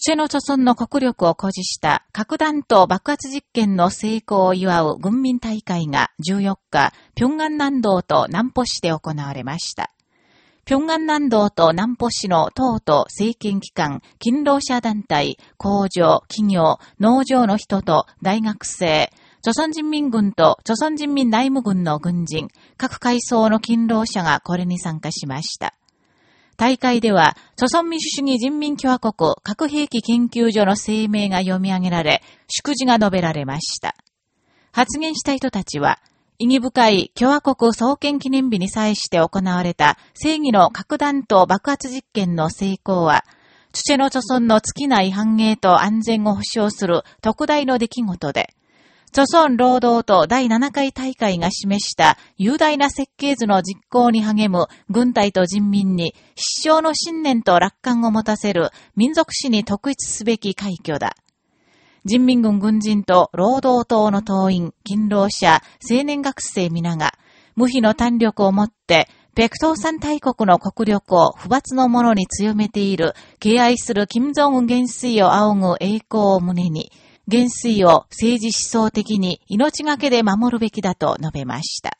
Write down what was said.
土の貯村の国力を誇示した核弾頭爆発実験の成功を祝う軍民大会が14日、平安南道と南浦市で行われました。平安南道と南浦市の党と政権機関、勤労者団体、工場、企業、農場の人と大学生、朝鮮人民軍と朝鮮人民内務軍の軍人、各階層の勤労者がこれに参加しました。大会では、朝鮮民主主義人民共和国核兵器研究所の声明が読み上げられ、祝辞が述べられました。発言した人たちは、意義深い共和国創建記念日に際して行われた正義の核弾頭爆発実験の成功は、土の貯村の尽きない繁栄と安全を保障する特大の出来事で、著村労働党第7回大会が示した雄大な設計図の実行に励む軍隊と人民に必勝の信念と楽観を持たせる民族史に特筆すべき快挙だ。人民軍軍人と労働党の党員、勤労者、青年学生皆が、無比の胆力を持って、北東山大国の国力を不罰のものに強めている、敬愛する金正恩元帥を仰ぐ栄光を胸に、元帥を政治思想的に命がけで守るべきだと述べました。